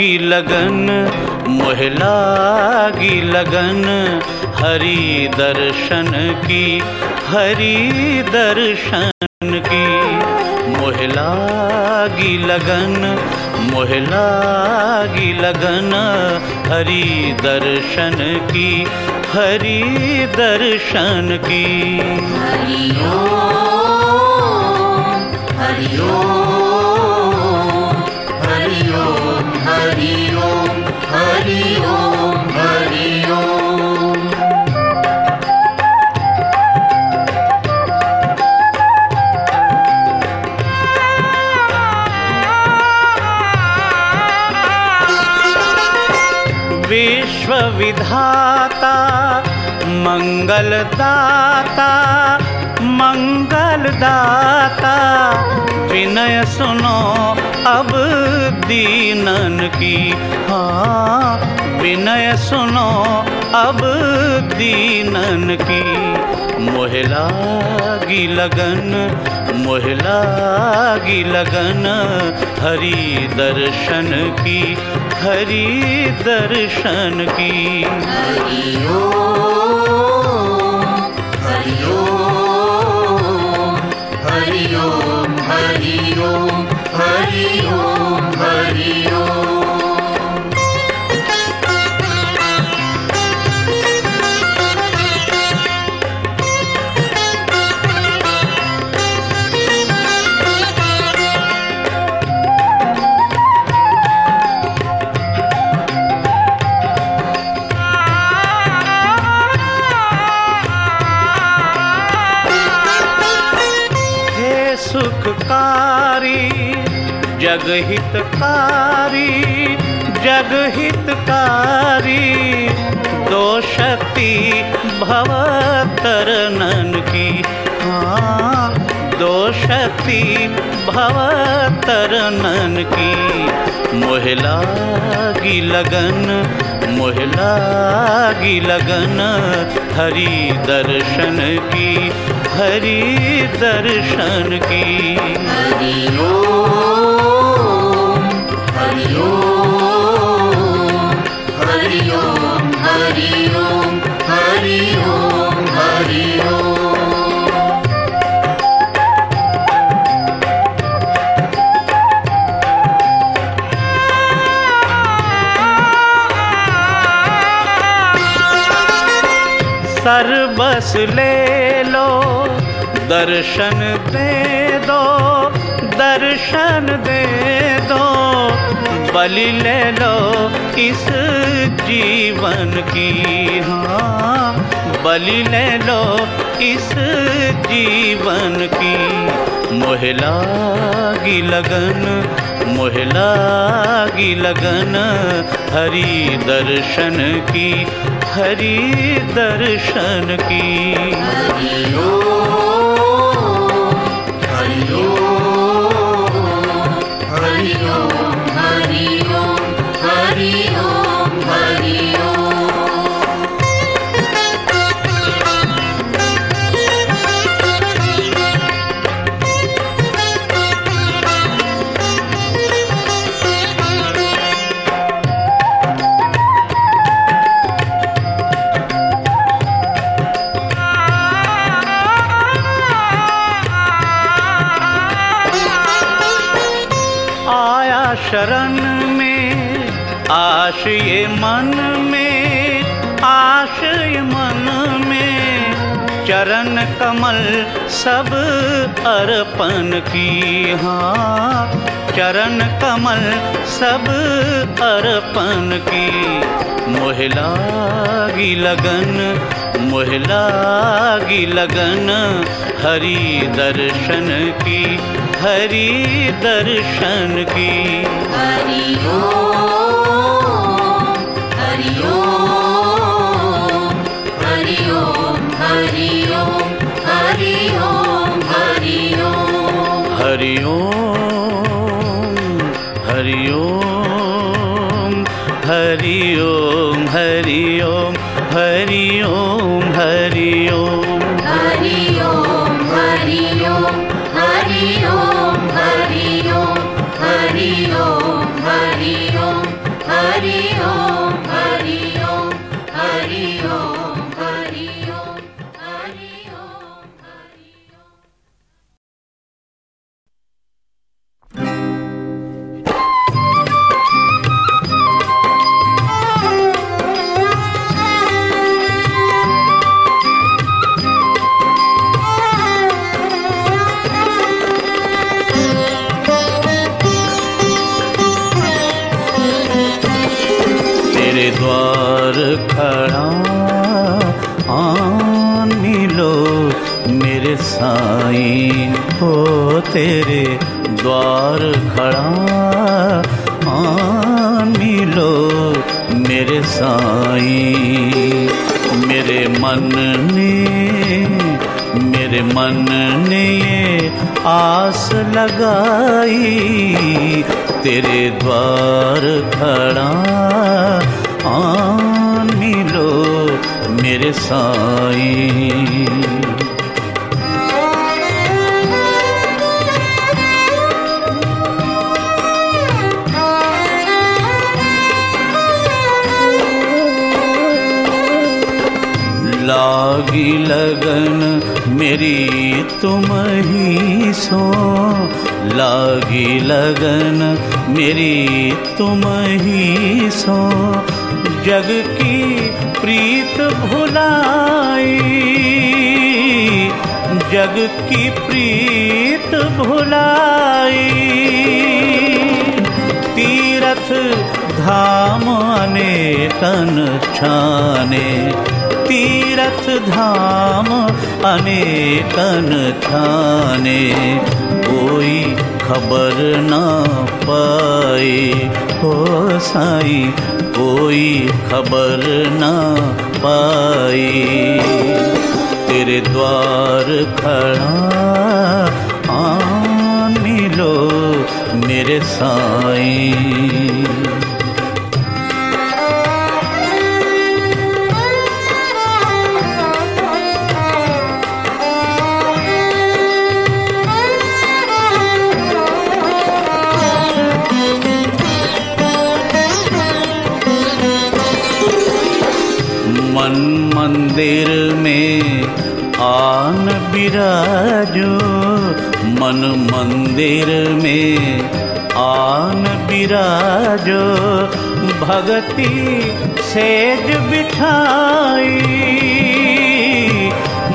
लागी लगन मोहला गी लगन, हरि दर्शन की, हरि दर्शन की। मोहला गी लगन मोहला गी लगन, हरि दर्शन की, हरि दर्शन की। हरि ओम विश्व विधाता मंगल दाता विनय सुनो अब दीनन की। हाँ विनय सुनो अब दीनन की। मोहे लगन मोहे लगन, हरी दर्शन की, हरी दर्शन की। हरिओम हरिओम हरिओ हरिओ हरिओ हरिओम जगहितकारी जगहितकारी, दो शक्ति भवतरनन की। हाँ दो शक्ति भवतरनन की। मोहला की लगन मोहला की लगन, हरि दर्शन की, हरि दर्शन की। हरि सर बस ले लो दर्शन दे दो दर्शन दे दो। बलि ले लो इस जीवन की। हाँ बलि ले लो इस जीवन की। मोहला की लगन मोहला की लगन हरि दर्शन की, हरि दर्शन की। हरि शरण में आश ये मन में आश ये मन में, चरण कमल सब अर्पण की। हाँ चरण कमल सब अर्पण की। मोहला की लगन, मोहला की लगन हरि दर्शन की हरि दर्शन की। हरि ओम हरि हरि हरि हरि हरि हरि हरि हरि मेरे मन ने, मेरे मन ने आस लगाई। तेरे द्वार खड़ा आन मिलो मेरे साईं। लागी लगन मेरी तुम ही सो। लागी लगन मेरी तुम ही सो। जग की प्रीत भुलाई, जग की प्रीत भुलाई। तीरथ धाम अनेकन छाने तीरथ धाम अनेकन छाने कोई खबर ना पाए। हो साई, कोई खबर ना पाई तेरे द्वार खड़ा आन मिलो मेरे साईं। बिराजो भगति सेज बिठाई।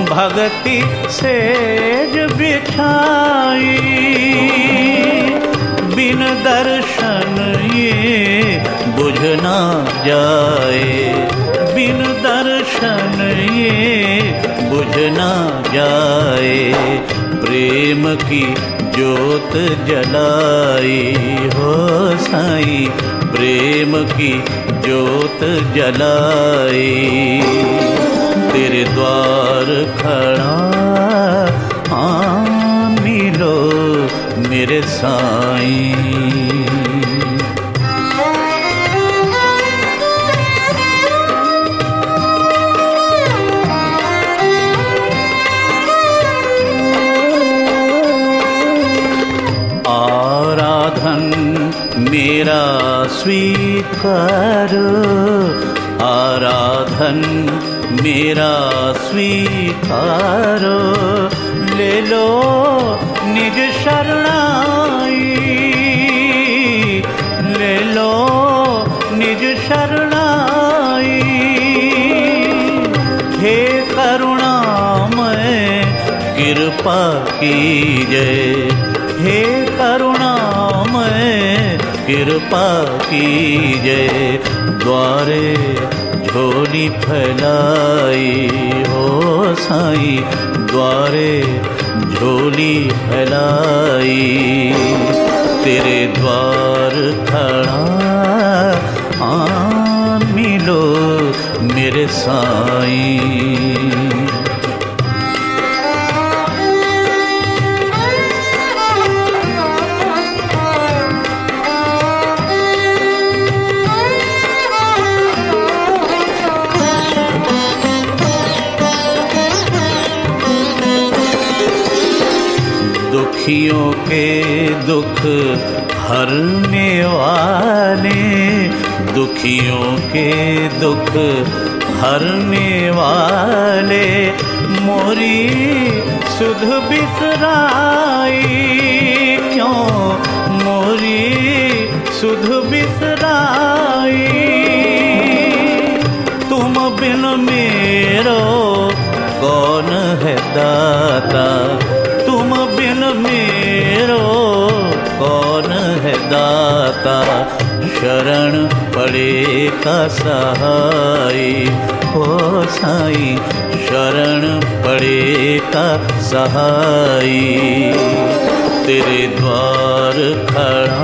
भगति सेज बिठाई। बिन दर्शन ये बुझना जाए। बिन दर्शन ये बुझ ना जाए। प्रेम की ज्योत जलाई हो साई, प्रेम की ज्योत जलाई। तेरे द्वार खड़ा आ मिलो मेरे साईं। स्वीकारो। आराधन मेरा स्वीकारो। ले लो निज शरणाई। ले लो निज शरणाई। हे करुणामय, कृपा कीजय हे करुणामय कृपा कीजय द्वारे झोली फैलाई हो साई, द्वारे झोली फैलाई। तेरे द्वार खड़ा आ मिलो मेरे साईं। दुख हरने वाले, दुखियों के दुख हरने वाले, मोरी सुध बिसराई, क्यों मोरी सुध बिसराई? तुम बिन मेरो कौन है दाता? कौन है दाता? शरण पड़े का सहाय हो साई, शरण पड़े का सहाय तेरे द्वार खड़ा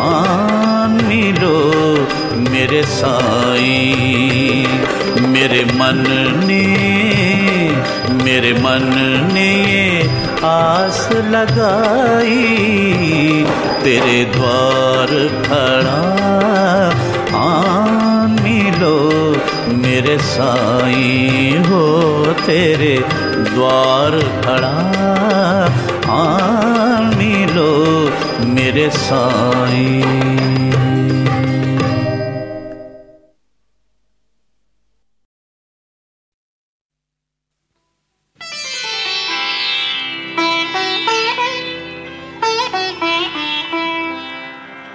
आन मिलो मेरे साई। मेरे मन ने, मेरे मन ने आस लगाई, तेरे द्वार खड़ा। आन मिलो, मेरे साई हो, तेरे द्वार खड़ा। आन मिलो, मेरे साई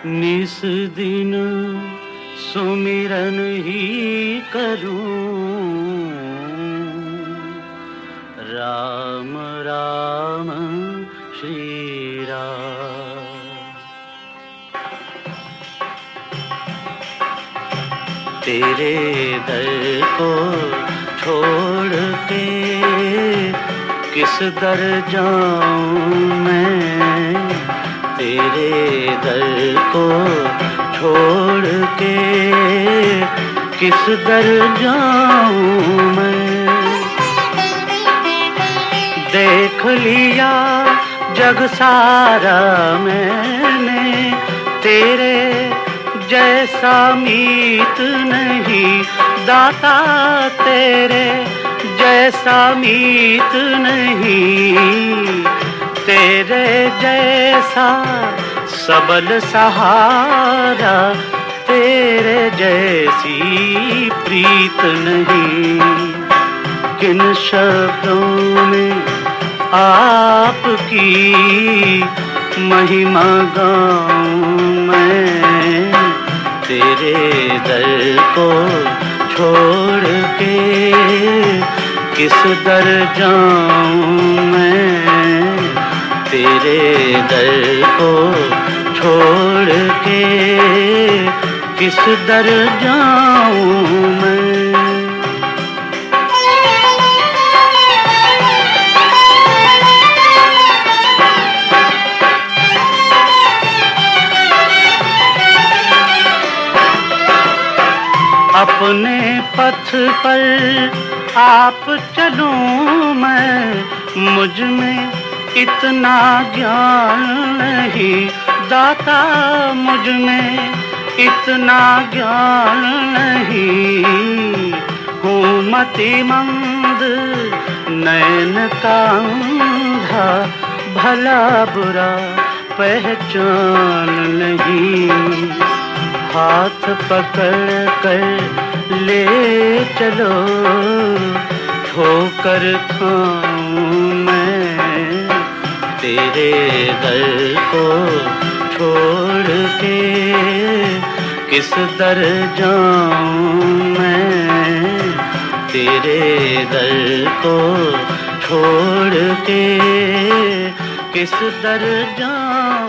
निस दिन सुमिरन ही करूँ। राम राम श्री राम तेरे दर को छोड़ के किस दर जाऊँ मैं? को छोड़ के किस दर जाऊँ मैं? देख लिया जग सारा मैंने, तेरे जैसा मीत नहीं, दाता तेरे जैसा मीत नहीं, तेरे जैसा सबल सहारा, तेरे जैसी प्रीत नहीं। किन शब्दों में आपकी महिमा गाऊं मैं? तेरे दर को छोड़ के किस दर जाऊँ मैं? तेरे दर को छोड़ के किस दर जाऊँ मैं? अपने पथ पर आप चलूँ मैं, मुझमें इतना ज्ञान नहीं। दाता मुझमें इतना ज्ञान नहीं। हूँ मति मंद नैन का अंधा भला बुरा पहचान नहीं। हाथ पकड़ कर ले चलो, ठोकर खाऊं मैं। तेरे दर को छोड़ के किस दर जाऊँ मैं? तेरे दर को छोड़ के किस दर जाऊँ